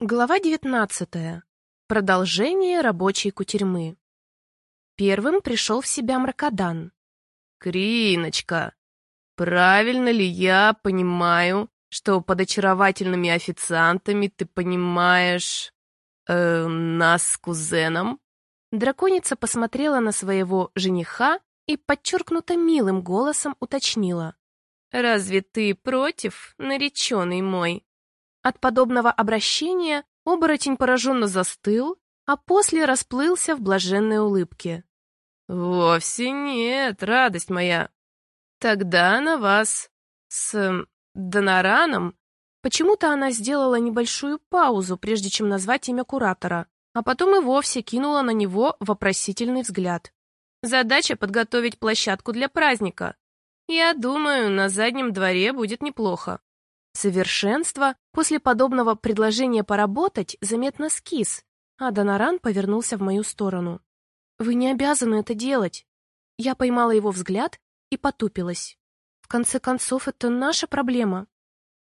Глава 19. Продолжение рабочей кутерьмы. Первым пришел в себя Мракодан. «Криночка, правильно ли я понимаю, что под очаровательными официантами ты понимаешь... Э, нас с кузеном?» Драконица посмотрела на своего жениха и подчеркнуто милым голосом уточнила. «Разве ты против, нареченный мой?» От подобного обращения оборотень пораженно застыл, а после расплылся в блаженной улыбке. «Вовсе нет, радость моя. Тогда на вас с Донараном...» Почему-то она сделала небольшую паузу, прежде чем назвать имя куратора, а потом и вовсе кинула на него вопросительный взгляд. «Задача — подготовить площадку для праздника. Я думаю, на заднем дворе будет неплохо. Совершенство после подобного предложения поработать заметно скис, а Доноран повернулся в мою сторону. «Вы не обязаны это делать». Я поймала его взгляд и потупилась. В конце концов, это наша проблема.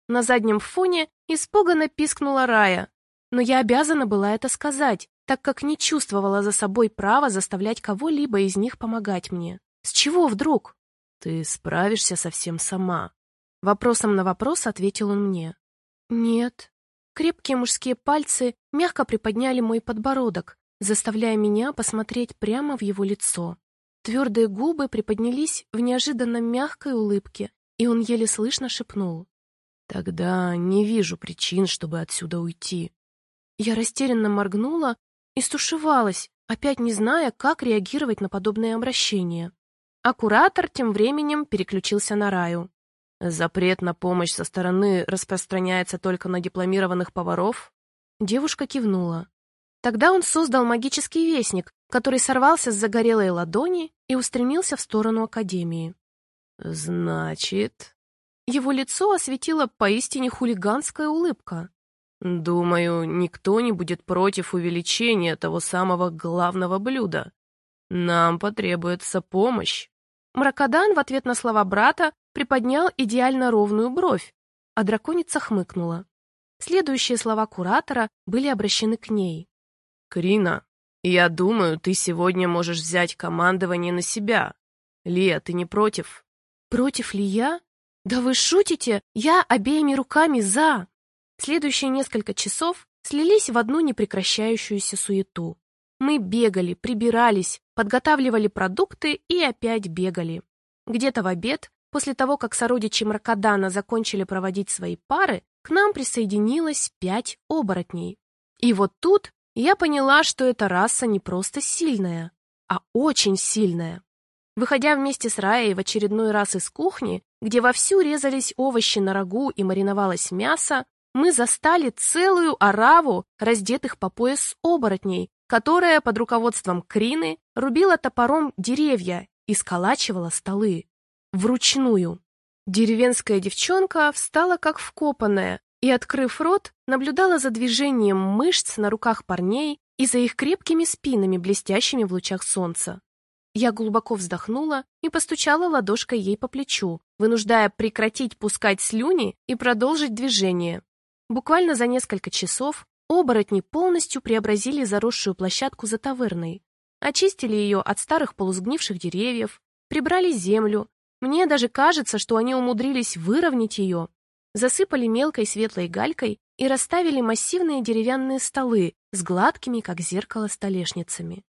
На заднем фоне испуганно пискнула Рая, но я обязана была это сказать, так как не чувствовала за собой права заставлять кого-либо из них помогать мне. С чего вдруг? Ты справишься совсем сама, Вопросом на вопрос ответил он мне. Нет. Крепкие мужские пальцы мягко приподняли мой подбородок, заставляя меня посмотреть прямо в его лицо. Твердые губы приподнялись в неожиданно мягкой улыбке, и он еле слышно шепнул. «Тогда не вижу причин, чтобы отсюда уйти». Я растерянно моргнула и стушевалась, опять не зная, как реагировать на подобное обращение. А куратор тем временем переключился на Раю. Запрет на помощь со стороны распространяется только на дипломированных поваров? Девушка кивнула. Тогда он создал магический вестник, который сорвался с загорелой ладони и устремился в сторону Академии. «Значит...» Его лицо осветила поистине хулиганская улыбка. «Думаю, никто не будет против увеличения того самого главного блюда. Нам потребуется помощь». Мракодан в ответ на слова брата приподнял идеально ровную бровь, а драконица хмыкнула. Следующие слова куратора были обращены к ней. «Крина, я думаю, ты сегодня можешь взять командование на себя. Лия, ты не против?» «Против ли я? Да вы шутите? Я обеими руками за!» Следующие несколько часов слились в одну непрекращающуюся суету. Мы бегали, прибирались, подготавливали продукты и опять бегали. Где-то в обед После того, как сородичи Мракодана закончили проводить свои пары, к нам присоединилось пять оборотней. И вот тут я поняла, что эта раса не просто сильная, а очень сильная. Выходя вместе с Раей в очередной раз из кухни, где вовсю резались овощи на рагу и мариновалось мясо, мы застали целую ораву раздетых по пояс оборотней, которая под руководством Крины рубила топором деревья и сколачивала столы. Вручную. Деревенская девчонка встала как вкопанная и, открыв рот, наблюдала за движением мышц на руках парней и за их крепкими спинами, блестящими в лучах солнца. Я глубоко вздохнула и постучала ладошкой ей по плечу, вынуждая прекратить пускать слюни и продолжить движение. Буквально за несколько часов оборотни полностью преобразили заросшую площадку за таверной, очистили ее от старых полусгнивших деревьев, прибрали землю, мне даже кажется, что они умудрились выровнять ее, засыпали мелкой светлой галькой и расставили массивные деревянные столы с гладкими, как зеркало, столешницами.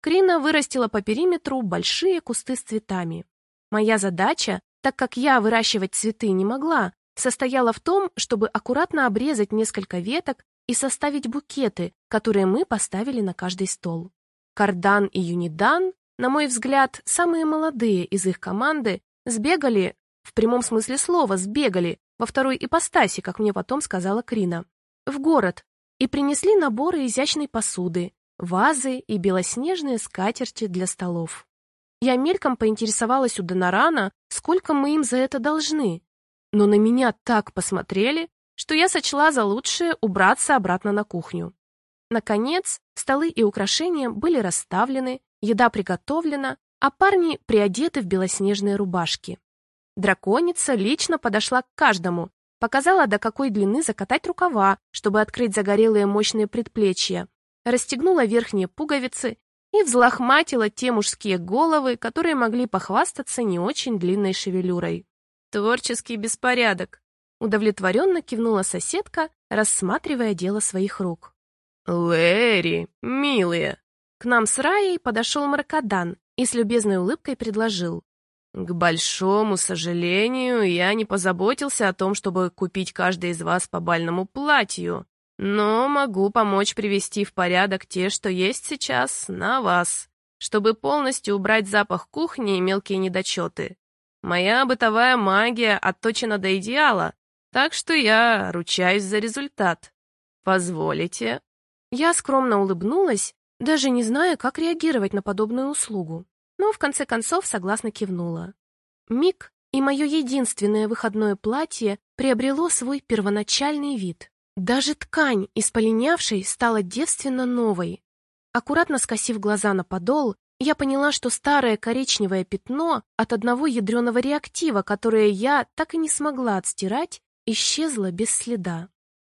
Крина вырастила по периметру большие кусты с цветами. Моя задача, так как я выращивать цветы не могла, состояла в том, чтобы аккуратно обрезать несколько веток и составить букеты, которые мы поставили на каждый стол. Кардан и Юнидан, на мой взгляд, самые молодые из их команды, Сбегали, в прямом смысле слова, сбегали, во второй ипостаси, как мне потом сказала Крина, в город и принесли наборы изящной посуды, вазы и белоснежные скатерти для столов. Я мельком поинтересовалась у Донорана, сколько мы им за это должны, но на меня так посмотрели, что я сочла за лучшее убраться обратно на кухню. Наконец, столы и украшения были расставлены, еда приготовлена, а парни приодеты в белоснежные рубашки. Драконица лично подошла к каждому показала, до какой длины закатать рукава, чтобы открыть загорелые мощные предплечья, расстегнула верхние пуговицы и взлохматила те мужские головы, которые могли похвастаться не очень длинной шевелюрой. «Творческий беспорядок», — удовлетворенно кивнула соседка, рассматривая дело своих рук. «Лэри, милые!» К нам с Раей подошел Маркадан и с любезной улыбкой предложил. «К большому сожалению, я не позаботился о том, чтобы купить каждой из вас по бальному платью, но могу помочь привести в порядок те, что есть сейчас, на вас, чтобы полностью убрать запах кухни и мелкие недочеты. Моя бытовая магия отточена до идеала, так что я ручаюсь за результат. Позволите?» Я скромно улыбнулась, даже не зная, как реагировать на подобную услугу, но в конце концов согласно кивнула. Миг, и мое единственное выходное платье приобрело свой первоначальный вид. Даже ткань из полинявшей стала девственно новой. Аккуратно скосив глаза на подол, я поняла, что старое коричневое пятно от одного ядреного реактива, которое я так и не смогла отстирать, исчезло без следа.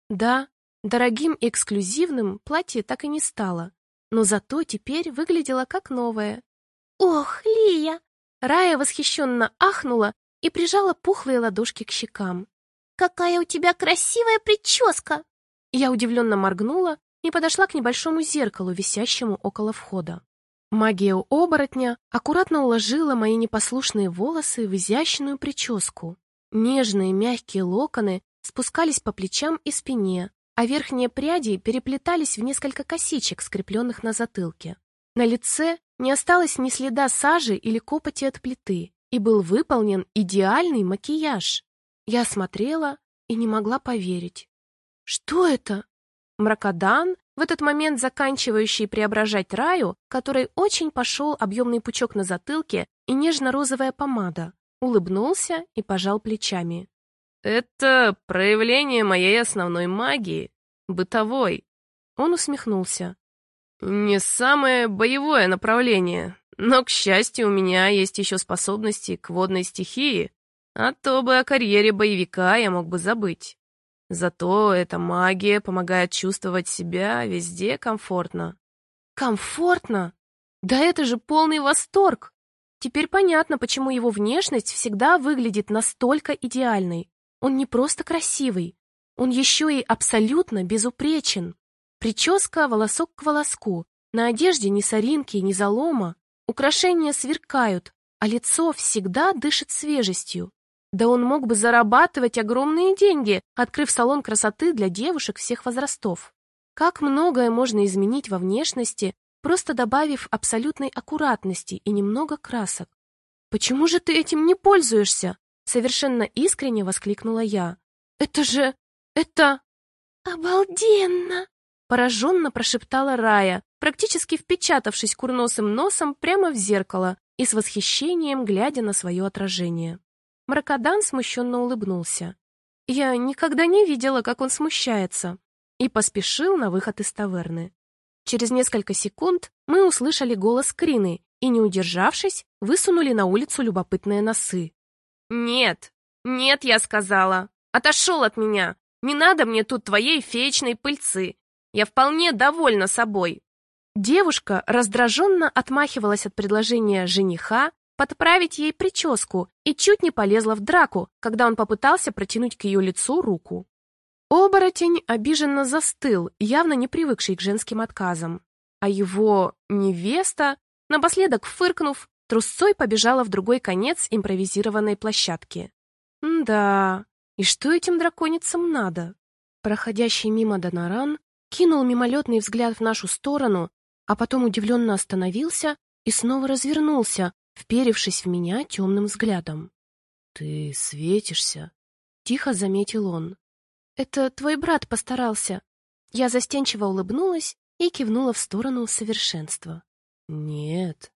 Да, дорогим и эксклюзивным платье так и не стало, но зато теперь выглядело как новое. «Ох, Лия!» Рая восхищенно ахнула и прижала пухлые ладошки к щекам. «Какая у тебя красивая прическа!» Я удивленно моргнула и подошла к небольшому зеркалу, висящему около входа. Магия оборотня аккуратно уложила мои непослушные волосы в изящную прическу. Нежные мягкие локоны спускались по плечам и спине, а верхние пряди переплетались в несколько косичек, скрепленных на затылке. На лице не осталось ни следа сажи или копоти от плиты, и был выполнен идеальный макияж. Я смотрела и не могла поверить. Что это? Мракодан, в этот момент заканчивающий преображать раю, которой очень пошел объемный пучок на затылке и нежно-розовая помада, улыбнулся и пожал плечами. «Это проявление моей основной магии, бытовой». Он усмехнулся. «Не самое боевое направление, но, к счастью, у меня есть еще способности к водной стихии, а то бы о карьере боевика я мог бы забыть. Зато эта магия помогает чувствовать себя везде комфортно». «Комфортно? Да это же полный восторг! Теперь понятно, почему его внешность всегда выглядит настолько идеальной. Он не просто красивый, он еще и абсолютно безупречен. Прическа волосок к волоску, на одежде ни соринки, ни залома, украшения сверкают, а лицо всегда дышит свежестью. Да он мог бы зарабатывать огромные деньги, открыв салон красоты для девушек всех возрастов. Как многое можно изменить во внешности, просто добавив абсолютной аккуратности и немного красок. Почему же ты этим не пользуешься? Совершенно искренне воскликнула я. «Это же... это...» «Обалденно!» Пораженно прошептала Рая, практически впечатавшись курносым носом прямо в зеркало и с восхищением глядя на свое отражение. Мракодан смущенно улыбнулся. Я никогда не видела, как он смущается, и поспешил на выход из таверны. Через несколько секунд мы услышали голос Крины и, не удержавшись, высунули на улицу любопытные носы. «Нет, нет, я сказала. Отошел от меня. Не надо мне тут твоей феечной пыльцы. Я вполне довольна собой». Девушка раздраженно отмахивалась от предложения жениха подправить ей прическу и чуть не полезла в драку, когда он попытался протянуть к ее лицу руку. Оборотень обиженно застыл, явно не привыкший к женским отказам. А его невеста, напоследок фыркнув, трусцой побежала в другой конец импровизированной площадки. да, и что этим драконицам надо? Проходящий мимо Доноран кинул мимолетный взгляд в нашу сторону, а потом удивленно остановился и снова развернулся, вперевшись в меня темным взглядом. «Ты светишься», — тихо заметил он. «Это твой брат постарался». Я застенчиво улыбнулась и кивнула в сторону совершенства. «Нет,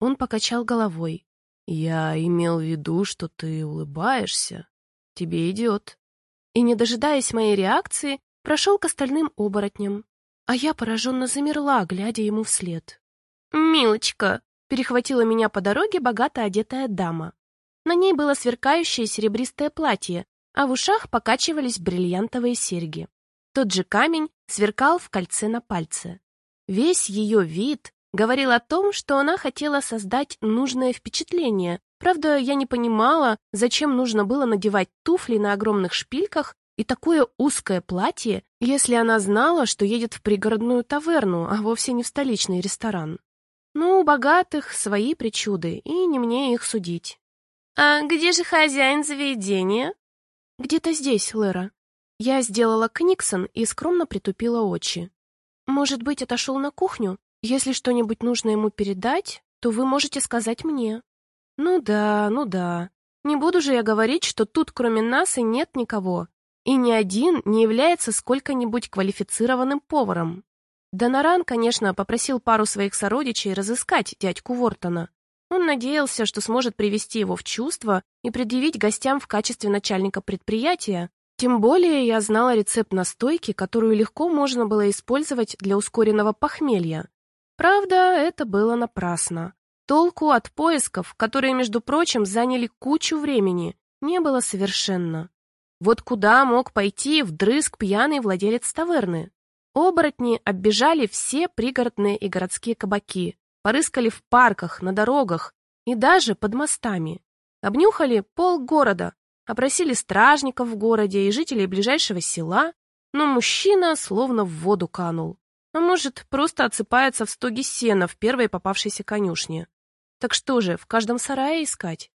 он покачал головой. «Я имел в виду, что ты улыбаешься. Тебе идет». И, не дожидаясь моей реакции, прошел к остальным оборотням. А я пораженно замерла, глядя ему вслед. «Милочка!» — перехватила меня по дороге богато одетая дама. На ней было сверкающее серебристое платье, а в ушах покачивались бриллиантовые серьги. Тот же камень сверкал в кольце на пальце. Весь ее вид говорил о том, что она хотела создать нужное впечатление. Правда, я не понимала, зачем нужно было надевать туфли на огромных шпильках и такое узкое платье, если она знала, что едет в пригородную таверну, а вовсе не в столичный ресторан. Ну, у богатых свои причуды, и не мне их судить. «А где же хозяин заведения?» «Где-то здесь, Лера». Я сделала книксон и скромно притупила очи. «Может быть, отошел на кухню? Если что-нибудь нужно ему передать, то вы можете сказать мне». «Ну да, ну да. Не буду же я говорить, что тут кроме нас и нет никого. И ни один не является сколько-нибудь квалифицированным поваром. Доноран, конечно, попросил пару своих сородичей разыскать дядьку Вортона. Он надеялся, что сможет привести его в чувство и предъявить гостям в качестве начальника предприятия. Тем более я знала рецепт настойки, которую легко можно было использовать для ускоренного похмелья. Правда, это было напрасно. Толку от поисков, которые, между прочим, заняли кучу времени, не было совершенно. Вот куда мог пойти вдрызг пьяный владелец таверны? Оборотни оббежали все пригородные и городские кабаки, порыскали в парках, на дорогах и даже под мостами. Обнюхали пол города, опросили стражников в городе и жителей ближайшего села, но мужчина словно в воду канул. А может, просто отсыпается в стоге сена в первой попавшейся конюшне. Так что же, в каждом сарае искать?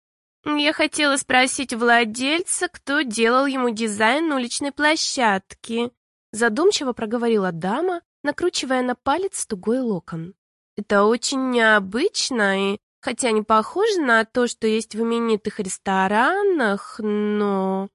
Я хотела спросить владельца, кто делал ему дизайн уличной площадки, Задумчиво проговорила дама, накручивая на палец тугой локон. Это очень необычно и, хотя не похоже на то, что есть в именитых ресторанах, но...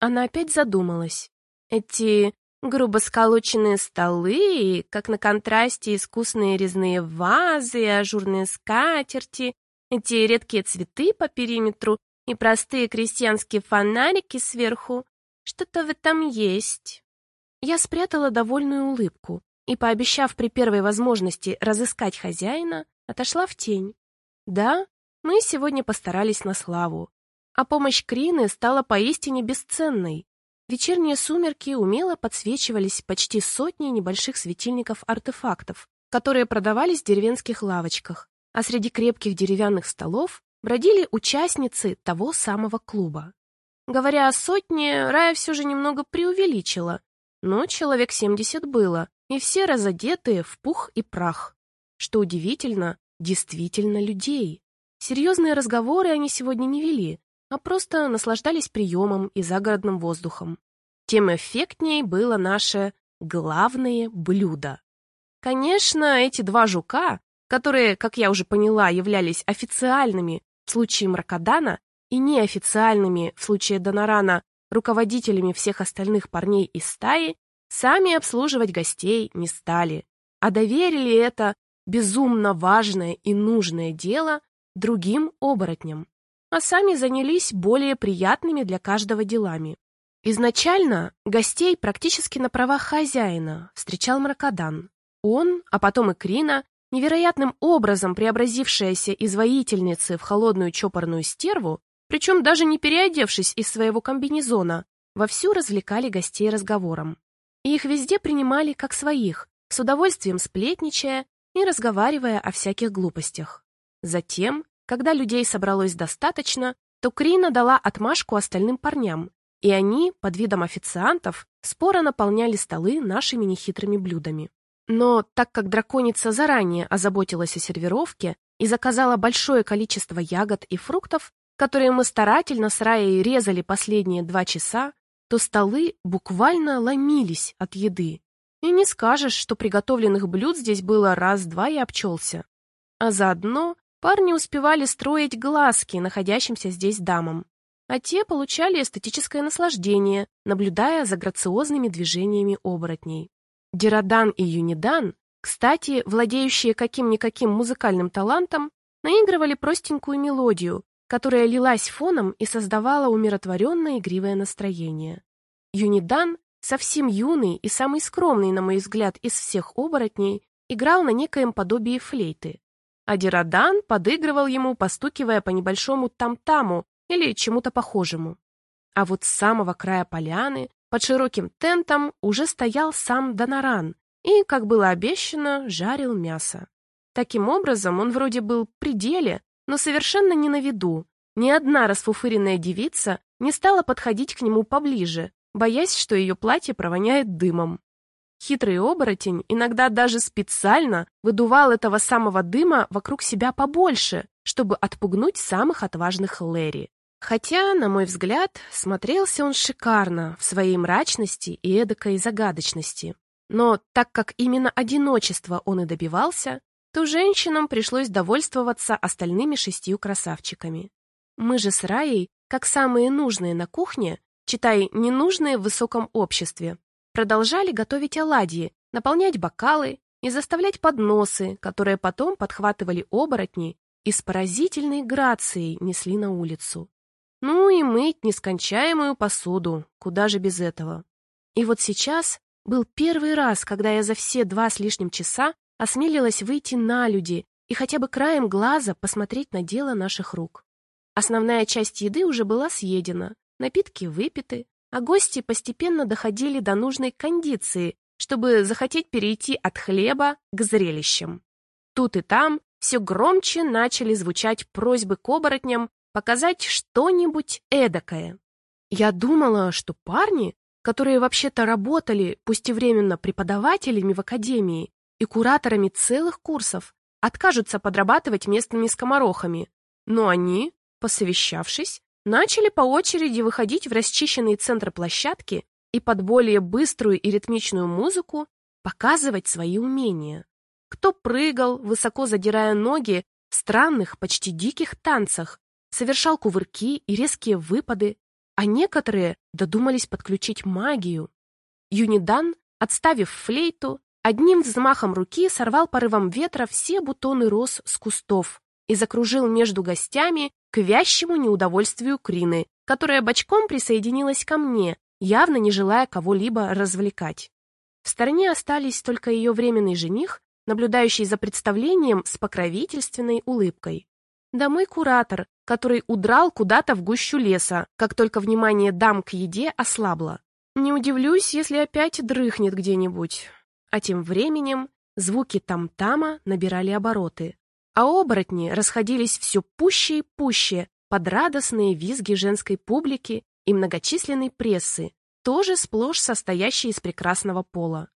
Она опять задумалась. Эти грубо сколоченные столы, как на контрасте искусные резные вазы ажурные скатерти, эти редкие цветы по периметру и простые крестьянские фонарики сверху. Что-то в этом есть. Я спрятала довольную улыбку и, пообещав при первой возможности разыскать хозяина, отошла в тень. Да, мы сегодня постарались на славу, а помощь Крины стала поистине бесценной. Вечерние сумерки умело подсвечивались почти сотней небольших светильников-артефактов, которые продавались в деревенских лавочках, а среди крепких деревянных столов бродили участницы того самого клуба. Говоря о сотне, Рая все же немного преувеличила, но человек 70 было, и все разодетые в пух и прах. Что удивительно, действительно людей. Серьезные разговоры они сегодня не вели, а просто наслаждались приемом и загородным воздухом. Тем эффектней было наше главное блюдо. Конечно, эти два жука, которые, как я уже поняла, являлись официальными в случае Мракодана и неофициальными в случае Донорана руководителями всех остальных парней из стаи, сами обслуживать гостей не стали, а доверили это безумно важное и нужное дело другим оборотням, а сами занялись более приятными для каждого делами. Изначально гостей практически на правах хозяина встречал Мракодан. Он, а потом и Крина, невероятным образом преобразившаяся из воительницы в холодную чопорную стерву, причем даже не переодевшись из своего комбинезона, вовсю развлекали гостей разговором. И их везде принимали как своих, с удовольствием сплетничая и разговаривая о всяких глупостях. Затем, когда людей собралось достаточно, то Крина дала отмашку остальным парням, и они, под видом официантов, споро наполняли столы нашими нехитрыми блюдами. Но так как драконица заранее озаботилась о сервировке и заказала большое количество ягод и фруктов, которые мы старательно с Раей резали последние два часа, то столы буквально ломились от еды. И не скажешь, что приготовленных блюд здесь было раз-два и обчелся. А заодно парни успевали строить глазки находящимся здесь дамам, а те получали эстетическое наслаждение, наблюдая за грациозными движениями оборотней. Дирадан и Юнидан, кстати, владеющие каким-никаким музыкальным талантом, наигрывали простенькую мелодию, которая лилась фоном и создавала умиротворенное игривое настроение. Юнидан, совсем юный и самый скромный, на мой взгляд, из всех оборотней, играл на некоем подобии флейты. А Дирадан подыгрывал ему, постукивая по небольшому там-таму или чему-то похожему. А вот с самого края поляны, под широким тентом, уже стоял сам Доноран и, как было обещано, жарил мясо. Таким образом, он вроде был при деле, но совершенно не на виду. Ни одна расфуфыренная девица не стала подходить к нему поближе, боясь, что ее платье провоняет дымом. Хитрый оборотень иногда даже специально выдувал этого самого дыма вокруг себя побольше, чтобы отпугнуть самых отважных Лэри. Хотя, на мой взгляд, смотрелся он шикарно в своей мрачности и эдакой загадочности. Но так как именно одиночество он и добивался, то женщинам пришлось довольствоваться остальными шестью красавчиками. Мы же с Раей, как самые нужные на кухне, читай, ненужные в высоком обществе, продолжали готовить оладьи, наполнять бокалы и заставлять подносы, которые потом подхватывали оборотни и с поразительной грацией несли на улицу. Ну и мыть нескончаемую посуду, куда же без этого. И вот сейчас был первый раз, когда я за все два с лишним часа осмелилась выйти на люди и хотя бы краем глаза посмотреть на дело наших рук. Основная часть еды уже была съедена, напитки выпиты, а гости постепенно доходили до нужной кондиции, чтобы захотеть перейти от хлеба к зрелищам. Тут и там все громче начали звучать просьбы к оборотням показать что-нибудь эдакое. Я думала, что парни, которые вообще-то работали, пусть и временно, преподавателями в академии и кураторами целых курсов, откажутся подрабатывать местными скоморохами, но они, посовещавшись, начали по очереди выходить в расчищенные центры площадки и под более быструю и ритмичную музыку показывать свои умения. Кто прыгал, высоко задирая ноги, в странных, почти диких танцах, совершал кувырки и резкие выпады, а некоторые додумались подключить магию. Юнидан, отставив флейту, одним взмахом руки сорвал порывом ветра все бутоны роз с кустов и закружил между гостями к вящему неудовольствию Крины, которая бочком присоединилась ко мне, явно не желая кого-либо развлекать. В стороне остались только ее временный жених, наблюдающий за представлением с покровительственной улыбкой. Да мой куратор, который удрал куда-то в гущу леса, как только внимание дам к еде ослабло. Не удивлюсь, если опять дрыхнет где-нибудь. А тем временем звуки там-тама набирали обороты а оборотни расходились все пуще и пуще под радостные визги женской публики и многочисленной прессы, тоже сплошь состоящей из прекрасного пола.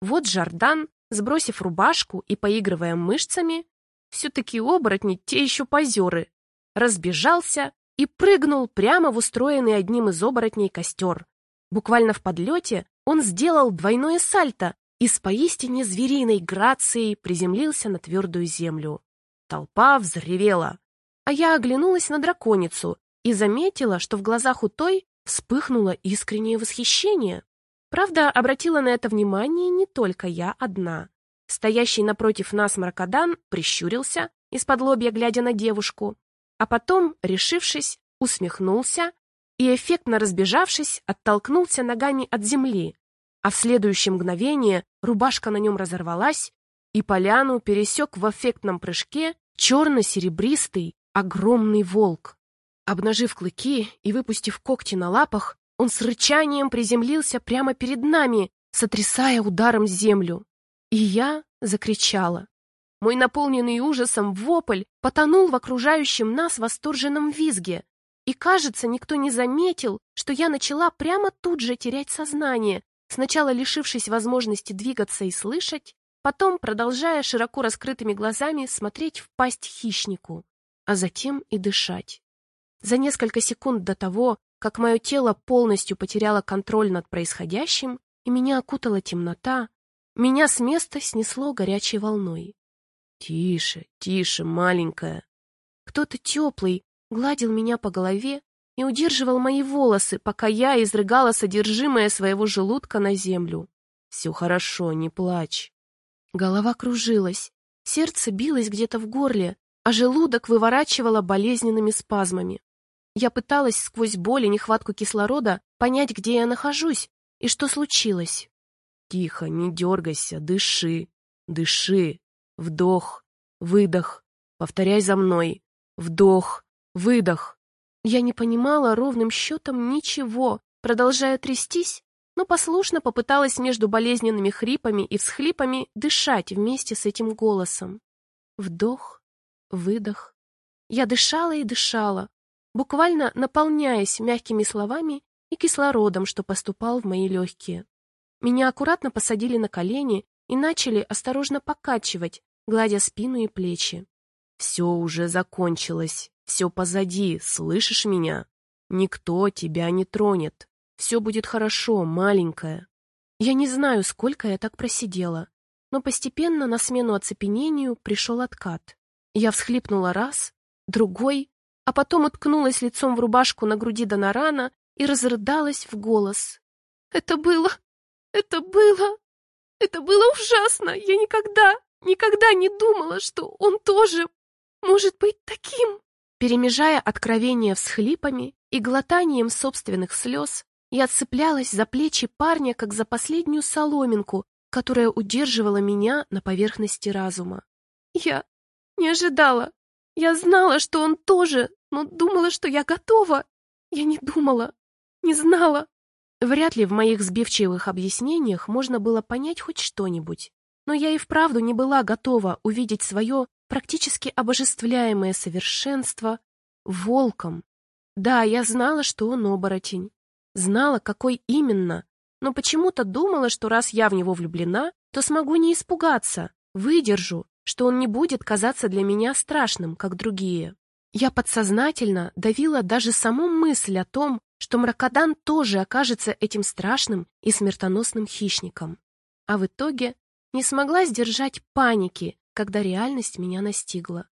Вот Жардан, сбросив рубашку и поигрывая мышцами, все-таки оборотни те еще позеры, разбежался и прыгнул прямо в устроенный одним из оборотней костер. Буквально в подлете он сделал двойное сальто и с поистине звериной грацией приземлился на твердую землю. Толпа взревела, а я оглянулась на драконицу и заметила, что в глазах у той вспыхнуло искреннее восхищение. Правда, обратила на это внимание не только я одна. Стоящий напротив нас Маркадан прищурился, из-под лобья глядя на девушку, а потом, решившись, усмехнулся и, эффектно разбежавшись, оттолкнулся ногами от земли, а в следующее мгновение рубашка на нем разорвалась, и поляну пересек в эффектном прыжке черно-серебристый огромный волк. Обнажив клыки и выпустив когти на лапах, он с рычанием приземлился прямо перед нами, сотрясая ударом землю. И я закричала. Мой наполненный ужасом вопль потонул в окружающем нас восторженном визге. И, кажется, никто не заметил, что я начала прямо тут же терять сознание, сначала лишившись возможности двигаться и слышать, потом продолжая широко раскрытыми глазами смотреть в пасть хищнику, а затем и дышать. За несколько секунд до того, как мое тело полностью потеряло контроль над происходящим, и меня окутала темнота, меня с места снесло горячей волной. «Тише, тише, маленькая!» Кто-то теплый гладил меня по голове и удерживал мои волосы, пока я изрыгала содержимое своего желудка на землю. «Все хорошо, не плачь». Голова кружилась, сердце билось где-то в горле, а желудок выворачивало болезненными спазмами. Я пыталась сквозь боль и нехватку кислорода понять, где я нахожусь и что случилось. Тихо, не дергайся, дыши, дыши. Вдох, выдох. Повторяй за мной. Вдох, выдох. Я не понимала ровным счетом ничего, продолжая трястись, но послушно попыталась между болезненными хрипами и всхлипами дышать вместе с этим голосом. Вдох, выдох. Я дышала и дышала, буквально наполняясь мягкими словами и кислородом, что поступал в мои легкие. Меня аккуратно посадили на колени и начали осторожно покачивать, гладя спину и плечи. «Все уже закончилось, все позади, слышишь меня? Никто тебя не тронет, все будет хорошо, маленькая». Я не знаю, сколько я так просидела, но постепенно на смену оцепенению пришел откат. Я всхлипнула раз, другой, а потом уткнулась лицом в рубашку на груди Донорана и разрыдалась в голос. «Это было... это было... это было ужасно! Я никогда, никогда не думала, что он тоже может быть таким!» Перемежая откровения всхлипами и глотанием собственных слез, я цеплялась за плечи парня, как за последнюю соломинку, которая удерживала меня на поверхности разума. «Я не ожидала, я знала, что он тоже, но думала, что я готова. Я не думала, не знала. Вряд ли в моих сбивчивых объяснениях можно было понять хоть что-нибудь. Но я и вправду не была готова увидеть свое практически обожествляемое совершенство волком. Да, я знала, что он оборотень. Знала, какой именно, но почему-то думала, что раз я в него влюблена, то смогу не испугаться, выдержу, что он не будет казаться для меня страшным, как другие. Я подсознательно давила даже саму мысль о том, что Мракодан тоже окажется этим страшным и смертоносным хищником. А в итоге не смогла сдержать паники, когда реальность меня настигла.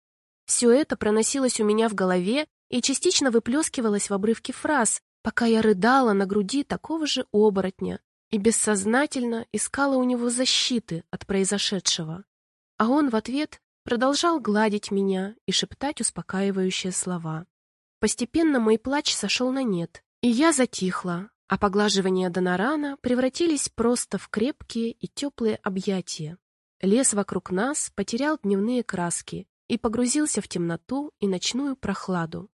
Все это проносилось у меня в голове и частично выплескивалось в обрывке фраз, пока я рыдала на груди такого же оборотня и бессознательно искала у него защиты от произошедшего. А он в ответ продолжал гладить меня и шептать успокаивающие слова. Постепенно мой плач сошел на нет, и я затихла, а поглаживания Донорана превратились просто в крепкие и теплые объятия. Лес вокруг нас потерял дневные краски и погрузился в темноту и ночную прохладу.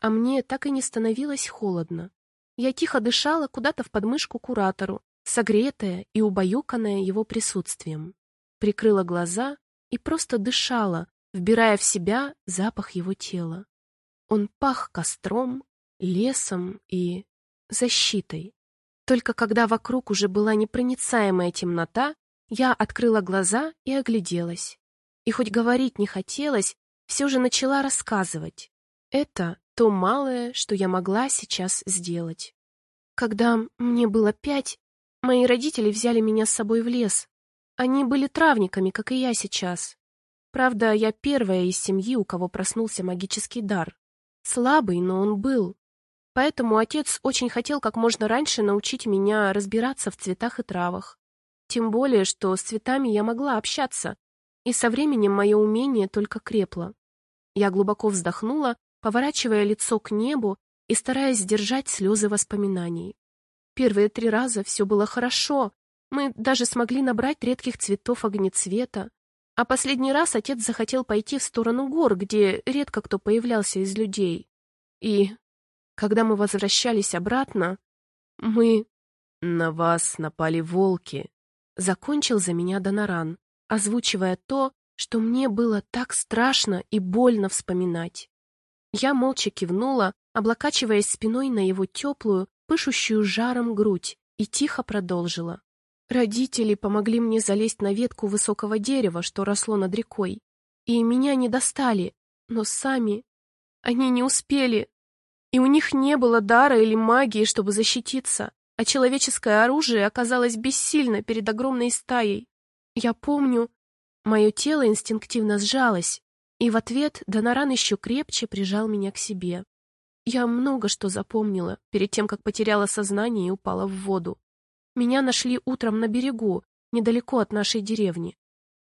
А мне так и не становилось холодно. Я тихо дышала куда-то в подмышку куратору, согретая и убаюканная его присутствием. Прикрыла глаза и просто дышала, вбирая в себя запах его тела. Он пах костром, лесом и защитой. Только когда вокруг уже была непроницаемая темнота, я открыла глаза и огляделась. И хоть говорить не хотелось, все же начала рассказывать. Это то малое, что я могла сейчас сделать. Когда мне было пять, мои родители взяли меня с собой в лес, они были травниками, как и я сейчас. Правда, я первая из семьи, у кого проснулся магический дар. Слабый, но он был. Поэтому отец очень хотел как можно раньше научить меня разбираться в цветах и травах. Тем более, что с цветами я могла общаться, и со временем мое умение только крепло. Я глубоко вздохнула, поворачивая лицо к небу и стараясь сдержать слезы воспоминаний. Первые три раза все было хорошо, мы даже смогли набрать редких цветов огнецвета. А последний раз отец захотел пойти в сторону гор, где редко кто появлялся из людей. И когда мы возвращались обратно, мы... На вас напали волки. Закончил за меня Доноран, озвучивая то, что мне было так страшно и больно вспоминать. Я молча кивнула, облокачиваясь спиной на его теплую, пышущую жаром грудь, и тихо продолжила. Родители помогли мне залезть на ветку высокого дерева, что росло над рекой. И меня не достали, но сами они не успели. И у них не было дара или магии, чтобы защититься, а человеческое оружие оказалось бессильно перед огромной стаей. Я помню, мое тело инстинктивно сжалось, и в ответ Доноран еще крепче прижал меня к себе. Я много что запомнила перед тем, как потеряла сознание и упала в воду. Меня нашли утром на берегу, недалеко от нашей деревни.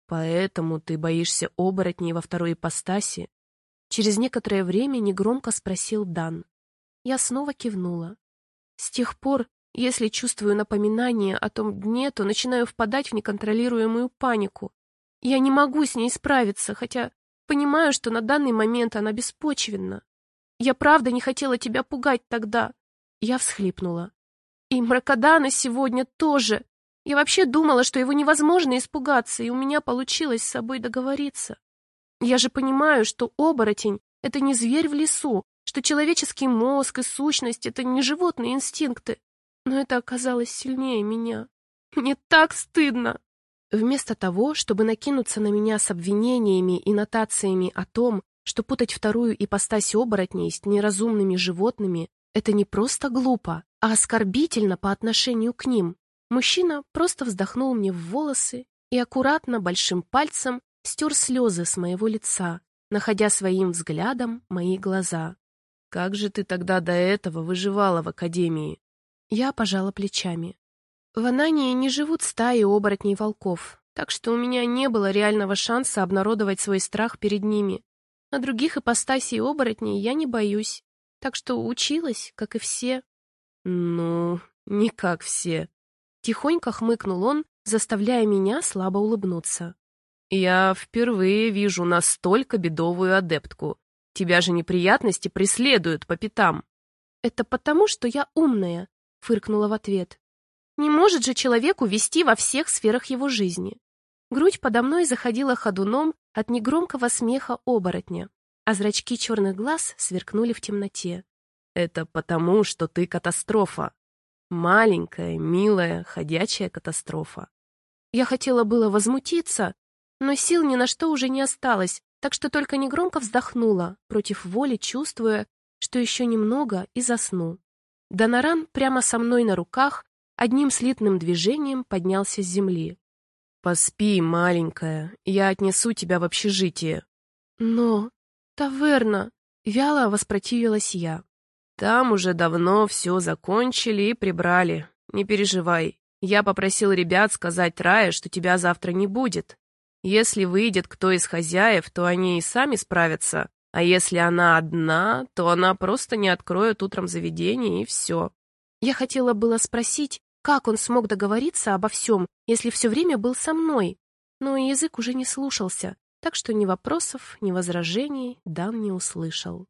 Поэтому ты боишься оборотней во второй ипостаси? Через некоторое время негромко спросил Дан. Я снова кивнула. С тех пор, если чувствую напоминание о том дне, то начинаю впадать в неконтролируемую панику. Я не могу с ней справиться, хотя понимаю, что на данный момент она беспочвенна. Я правда не хотела тебя пугать тогда. Я всхлипнула. И Мракодана сегодня тоже. Я вообще думала, что его невозможно испугаться, и у меня получилось с собой договориться. Я же понимаю, что оборотень — это не зверь в лесу, что человеческий мозг и сущность — это не животные инстинкты. Но это оказалось сильнее меня. Мне так стыдно. Вместо того, чтобы накинуться на меня с обвинениями и нотациями о том, что путать вторую ипостась оборотней с неразумными животными — это не просто глупо, а оскорбительно по отношению к ним, мужчина просто вздохнул мне в волосы и аккуратно большим пальцем стер слезы с моего лица, находя своим взглядом мои глаза. «Как же ты тогда до этого выживала в академии?» Я пожала плечами. В Анании не живут стаи оборотней-волков, так что у меня не было реального шанса обнародовать свой страх перед ними. А других ипостасей оборотней я не боюсь, так что училась, как и все. Ну, не как все. Тихонько хмыкнул он, заставляя меня слабо улыбнуться. Я впервые вижу настолько бедовую адептку. Тебя же неприятности преследуют по пятам. Это потому, что я умная, фыркнула в ответ. Не может же человеку вести во всех сферах его жизни. Грудь подо мной заходила ходуном от негромкого смеха оборотня, а зрачки черных глаз сверкнули в темноте. «Это потому, что ты катастрофа. Маленькая, милая, ходячая катастрофа». Я хотела было возмутиться, но сил ни на что уже не осталось, так что только негромко вздохнула, против воли чувствуя, что еще немного и засну. Доноран прямо со мной на руках одним слитным движением поднялся с земли. «Поспи, маленькая, я отнесу тебя в общежитие». «Но... таверна...» — вяло воспротивилась я. «Там уже давно все закончили и прибрали. Не переживай. Я попросил ребят сказать Рае, что тебя завтра не будет. Если выйдет кто из хозяев, то они и сами справятся. А если она одна, то она просто не откроет утром заведение, и все». Я хотела было спросить, как он смог договориться обо всем, если все время был со мной? Но язык уже не слушался, так что ни вопросов, ни возражений Дан не услышал.